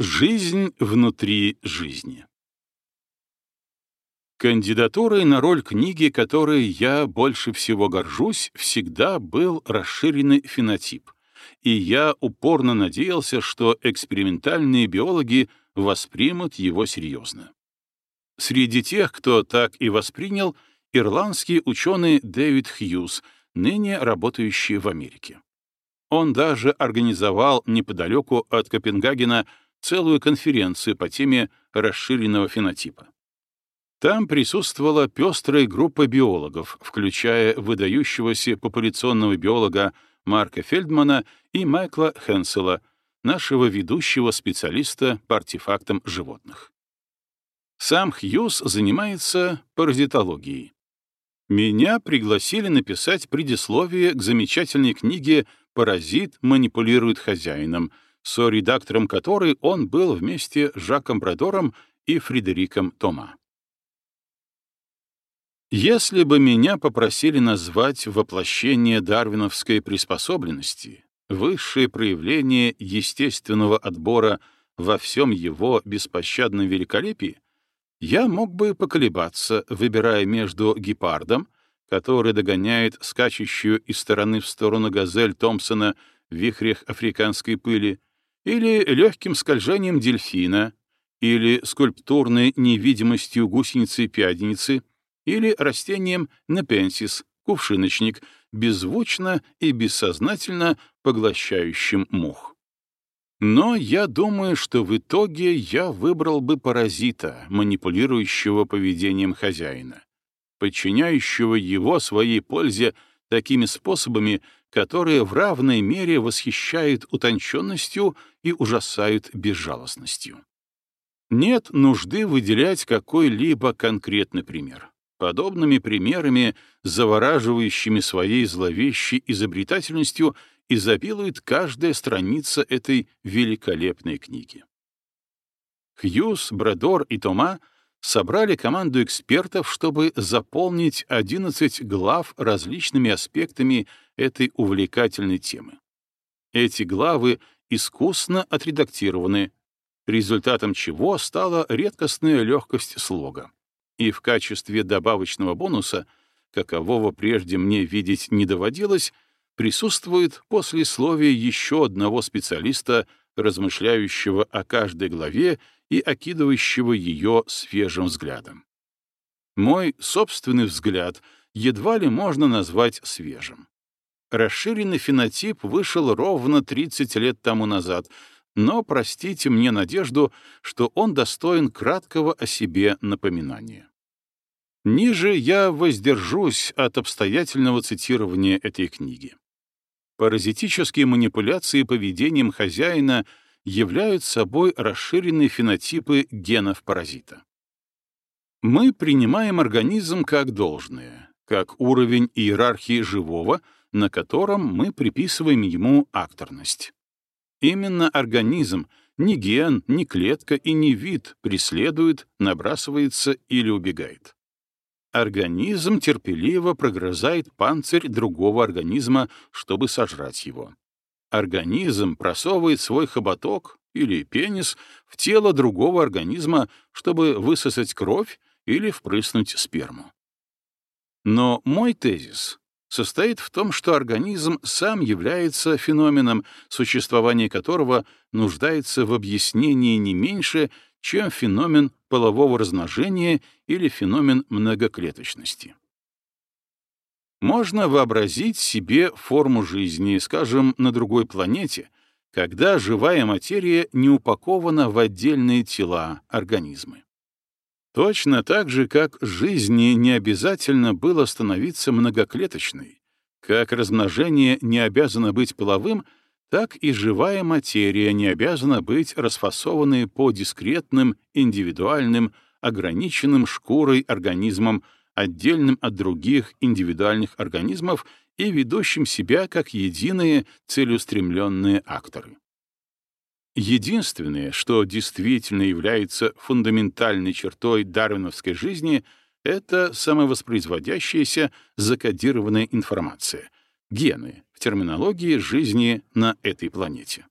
Жизнь внутри жизни. Кандидатурой на роль книги, которой я больше всего горжусь, всегда был расширенный фенотип, и я упорно надеялся, что экспериментальные биологи воспримут его серьезно. Среди тех, кто так и воспринял, ирландский ученый Дэвид Хьюз, ныне работающий в Америке. Он даже организовал неподалеку от Копенгагена целую конференцию по теме расширенного фенотипа. Там присутствовала пестрая группа биологов, включая выдающегося популяционного биолога Марка Фельдмана и Майкла Хенсела, нашего ведущего специалиста по артефактам животных. Сам Хьюз занимается паразитологией. Меня пригласили написать предисловие к замечательной книге «Паразит манипулирует хозяином», со-редактором которой он был вместе с Жаком Брадором и Фредериком Тома. Если бы меня попросили назвать воплощение дарвиновской приспособленности, высшее проявление естественного отбора во всем его беспощадном великолепии, я мог бы поколебаться, выбирая между гепардом, который догоняет скачущую из стороны в сторону газель Томпсона в вихрях африканской пыли, или легким скольжением дельфина, или скульптурной невидимостью гусеницы-пяденицы, или растением непенсис, кувшиночник, беззвучно и бессознательно поглощающим мух. Но я думаю, что в итоге я выбрал бы паразита, манипулирующего поведением хозяина, подчиняющего его своей пользе такими способами, которые в равной мере восхищают утонченностью и ужасают безжалостностью. Нет нужды выделять какой-либо конкретный пример. Подобными примерами, завораживающими своей зловещей изобретательностью, изобилует каждая страница этой великолепной книги. Хьюз, Брадор и Тома собрали команду экспертов, чтобы заполнить 11 глав различными аспектами этой увлекательной темы. Эти главы искусно отредактированы, результатом чего стала редкостная легкость слога. И в качестве добавочного бонуса, какового прежде мне видеть не доводилось, присутствует послесловие еще одного специалиста, размышляющего о каждой главе и окидывающего ее свежим взглядом. Мой собственный взгляд едва ли можно назвать свежим. Расширенный фенотип вышел ровно 30 лет тому назад, но простите мне надежду, что он достоин краткого о себе напоминания. Ниже я воздержусь от обстоятельного цитирования этой книги. Паразитические манипуляции поведением хозяина — являют собой расширенные фенотипы генов паразита. Мы принимаем организм как должное, как уровень иерархии живого, на котором мы приписываем ему акторность. Именно организм, ни ген, ни клетка и ни вид преследует, набрасывается или убегает. Организм терпеливо прогрызает панцирь другого организма, чтобы сожрать его организм просовывает свой хоботок или пенис в тело другого организма, чтобы высосать кровь или впрыснуть сперму. Но мой тезис состоит в том, что организм сам является феноменом, существование которого нуждается в объяснении не меньше, чем феномен полового размножения или феномен многоклеточности. Можно вообразить себе форму жизни, скажем, на другой планете, когда живая материя не упакована в отдельные тела, организмы. Точно так же, как жизни не обязательно было становиться многоклеточной, как размножение не обязано быть половым, так и живая материя не обязана быть расфасованной по дискретным, индивидуальным, ограниченным шкурой организмам, отдельным от других индивидуальных организмов и ведущим себя как единые целеустремленные акторы. Единственное, что действительно является фундаментальной чертой дарвиновской жизни, это самовоспроизводящаяся закодированная информация — гены в терминологии жизни на этой планете.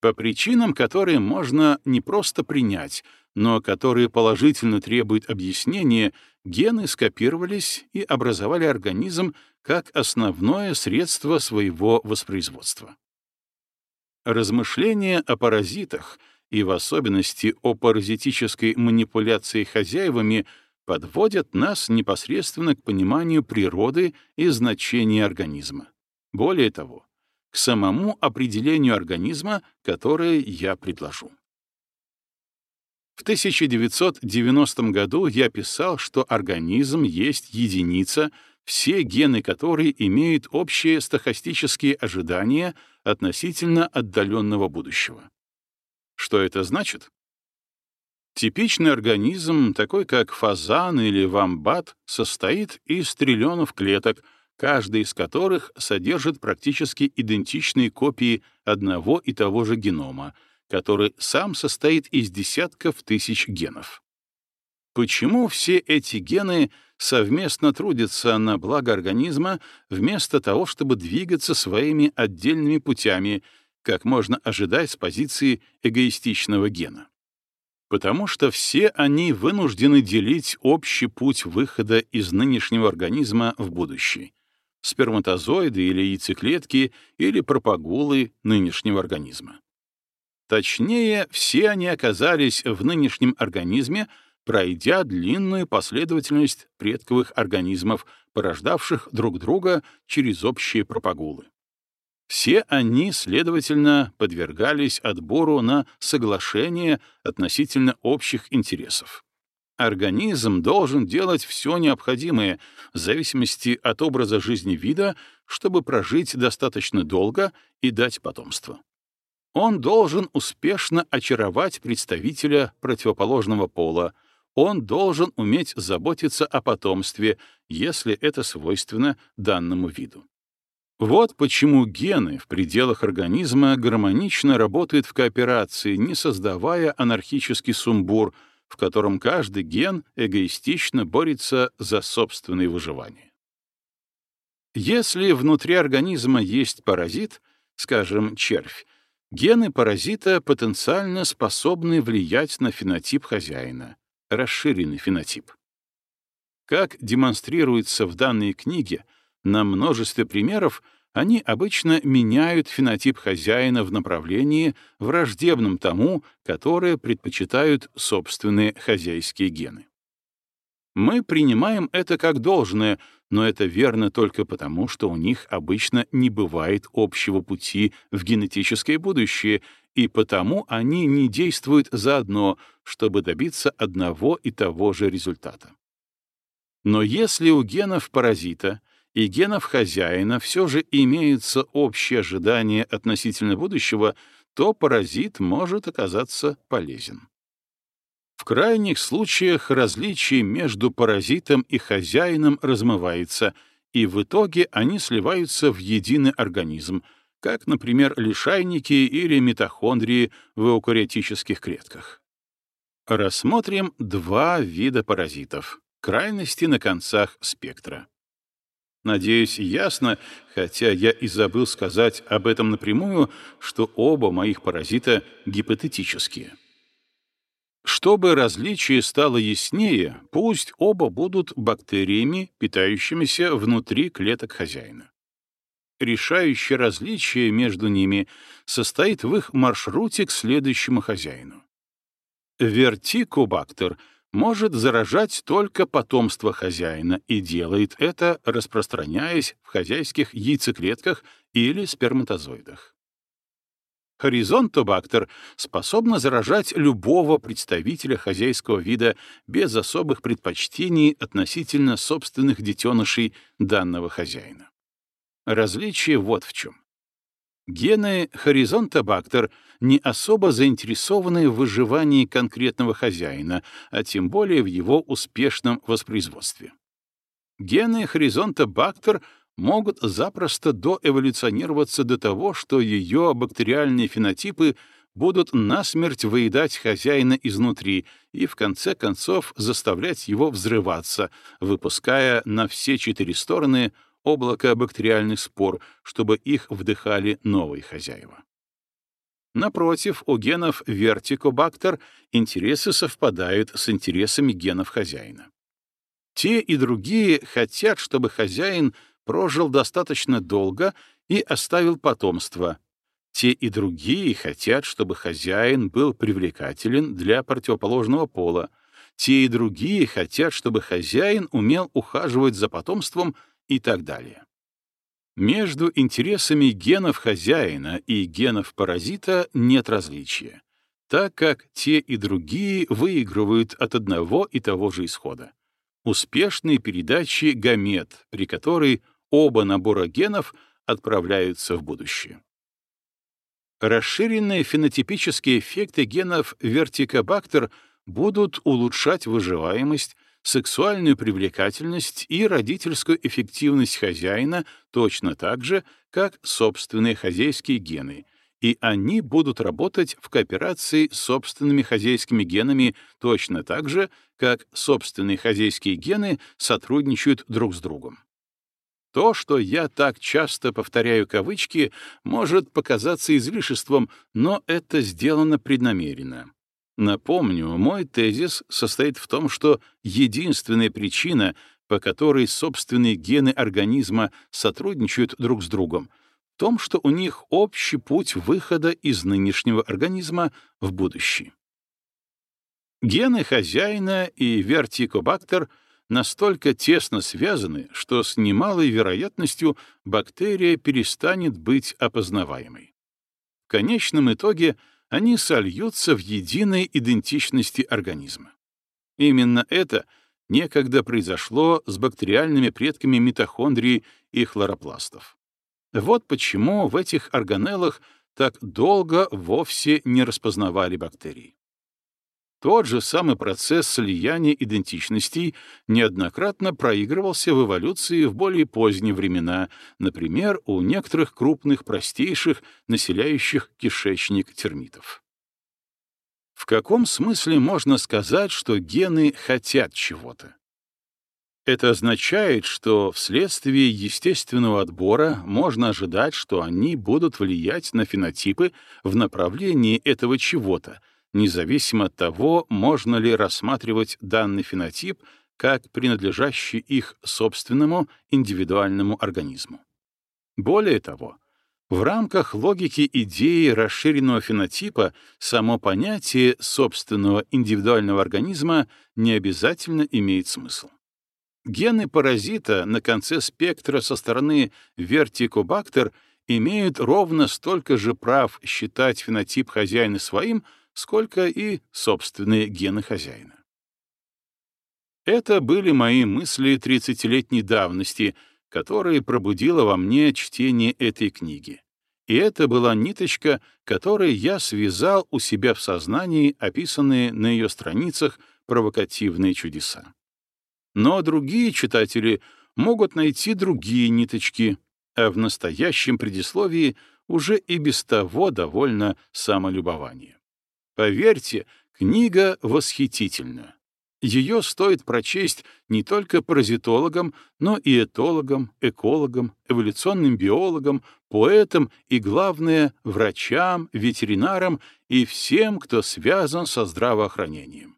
По причинам, которые можно не просто принять, но которые положительно требуют объяснения, гены скопировались и образовали организм как основное средство своего воспроизводства. Размышления о паразитах и в особенности о паразитической манипуляции хозяевами подводят нас непосредственно к пониманию природы и значения организма. Более того, к самому определению организма, которое я предложу. В 1990 году я писал, что организм есть единица, все гены которой имеют общие стохастические ожидания относительно отдаленного будущего. Что это значит? Типичный организм, такой как фазан или вамбат, состоит из триллионов клеток, каждая из которых содержит практически идентичные копии одного и того же генома, который сам состоит из десятков тысяч генов. Почему все эти гены совместно трудятся на благо организма вместо того, чтобы двигаться своими отдельными путями, как можно ожидать с позиции эгоистичного гена? Потому что все они вынуждены делить общий путь выхода из нынешнего организма в будущий, сперматозоиды или яйцеклетки или пропагулы нынешнего организма. Точнее, все они оказались в нынешнем организме, пройдя длинную последовательность предковых организмов, порождавших друг друга через общие пропагулы. Все они, следовательно, подвергались отбору на соглашение относительно общих интересов. Организм должен делать все необходимое в зависимости от образа жизни вида, чтобы прожить достаточно долго и дать потомство. Он должен успешно очаровать представителя противоположного пола, он должен уметь заботиться о потомстве, если это свойственно данному виду. Вот почему гены в пределах организма гармонично работают в кооперации, не создавая анархический сумбур — в котором каждый ген эгоистично борется за собственное выживание. Если внутри организма есть паразит, скажем, червь, гены паразита потенциально способны влиять на фенотип хозяина, расширенный фенотип. Как демонстрируется в данной книге, на множестве примеров — они обычно меняют фенотип хозяина в направлении, враждебном тому, которое предпочитают собственные хозяйские гены. Мы принимаем это как должное, но это верно только потому, что у них обычно не бывает общего пути в генетическое будущее, и потому они не действуют заодно, чтобы добиться одного и того же результата. Но если у генов паразита и генов хозяина все же имеются общие ожидания относительно будущего, то паразит может оказаться полезен. В крайних случаях различие между паразитом и хозяином размывается, и в итоге они сливаются в единый организм, как, например, лишайники или митохондрии в эукариотических клетках. Рассмотрим два вида паразитов — крайности на концах спектра. Надеюсь, ясно, хотя я и забыл сказать об этом напрямую, что оба моих паразита гипотетические. Чтобы различие стало яснее, пусть оба будут бактериями, питающимися внутри клеток хозяина. Решающее различие между ними состоит в их маршруте к следующему хозяину. Вертикобактер — может заражать только потомство хозяина и делает это, распространяясь в хозяйских яйцеклетках или сперматозоидах. Хоризонтобактер способна заражать любого представителя хозяйского вида без особых предпочтений относительно собственных детенышей данного хозяина. Различие вот в чем. Гены хоризонтобактер не особо заинтересованы в выживании конкретного хозяина, а тем более в его успешном воспроизводстве. Гены хоризонтобактер могут запросто доэволюционироваться до того, что ее бактериальные фенотипы будут насмерть выедать хозяина изнутри и в конце концов заставлять его взрываться, выпуская на все четыре стороны облако бактериальных спор, чтобы их вдыхали новые хозяева. Напротив, у генов вертикобактер интересы совпадают с интересами генов хозяина. Те и другие хотят, чтобы хозяин прожил достаточно долго и оставил потомство. Те и другие хотят, чтобы хозяин был привлекателен для противоположного пола. Те и другие хотят, чтобы хозяин умел ухаживать за потомством и так далее. Между интересами генов хозяина и генов паразита нет различия, так как те и другие выигрывают от одного и того же исхода успешной передачи гамет, при которой оба набора генов отправляются в будущее. Расширенные фенотипические эффекты генов вертикобактер будут улучшать выживаемость, сексуальную привлекательность и родительскую эффективность хозяина точно так же, как собственные хозяйские гены — и они будут работать в кооперации с собственными хозяйскими генами точно так же, как собственные хозяйские гены сотрудничают друг с другом. То, что я так часто повторяю кавычки, может показаться излишеством, но это сделано преднамеренно. Напомню, мой тезис состоит в том, что единственная причина, по которой собственные гены организма сотрудничают друг с другом, том, что у них общий путь выхода из нынешнего организма в будущее. Гены хозяина и вертикобактер настолько тесно связаны, что с немалой вероятностью бактерия перестанет быть опознаваемой. В конечном итоге они сольются в единой идентичности организма. Именно это некогда произошло с бактериальными предками митохондрий и хлоропластов. Вот почему в этих органеллах так долго вовсе не распознавали бактерии. Тот же самый процесс слияния идентичностей неоднократно проигрывался в эволюции в более поздние времена, например, у некоторых крупных простейших, населяющих кишечник термитов. В каком смысле можно сказать, что гены хотят чего-то? Это означает, что вследствие естественного отбора можно ожидать, что они будут влиять на фенотипы в направлении этого чего-то, независимо от того, можно ли рассматривать данный фенотип как принадлежащий их собственному индивидуальному организму. Более того, в рамках логики идеи расширенного фенотипа само понятие собственного индивидуального организма не обязательно имеет смысл. Гены паразита на конце спектра со стороны вертикобактер имеют ровно столько же прав считать фенотип хозяина своим, сколько и собственные гены хозяина. Это были мои мысли 30-летней давности, которые пробудило во мне чтение этой книги. И это была ниточка, которой я связал у себя в сознании описанные на ее страницах провокативные чудеса. Но другие читатели могут найти другие ниточки, а в настоящем предисловии уже и без того довольно самолюбование. Поверьте, книга восхитительна. Ее стоит прочесть не только паразитологам, но и этологам, экологам, эволюционным биологам, поэтам и, главное, врачам, ветеринарам и всем, кто связан со здравоохранением.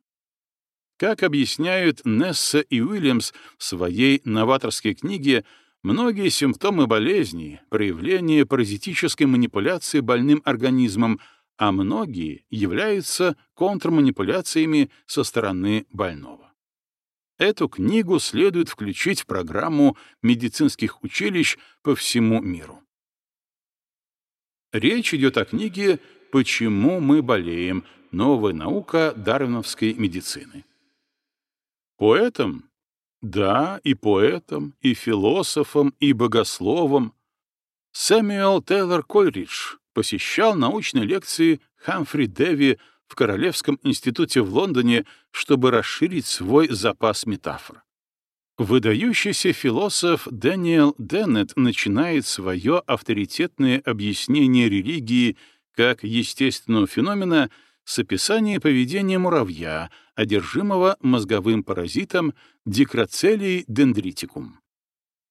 Как объясняют Несса и Уильямс в своей новаторской книге, многие симптомы болезни — проявление паразитической манипуляции больным организмом, а многие являются контрманипуляциями со стороны больного. Эту книгу следует включить в программу медицинских училищ по всему миру. Речь идет о книге «Почему мы болеем. Новая наука дарвиновской медицины». Поэтом? Да, и поэтом, и философом, и богословом. Сэмюэл Тейлор Кольридж посещал научные лекции Хамфри Деви в Королевском институте в Лондоне, чтобы расширить свой запас метафор. Выдающийся философ Дэниел Деннет начинает свое авторитетное объяснение религии как естественного феномена с описания поведения муравья, одержимого мозговым паразитом дикроцелий дендритикум.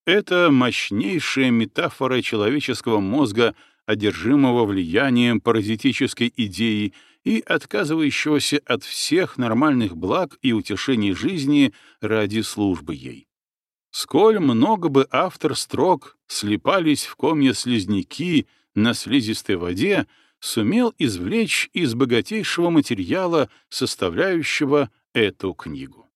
Это мощнейшая метафора человеческого мозга одержимого влиянием паразитической идеи и отказывающегося от всех нормальных благ и утешений жизни ради службы ей. Сколь много бы автор строк слепались в комья слизняки на слизистой воде, сумел извлечь из богатейшего материала, составляющего эту книгу.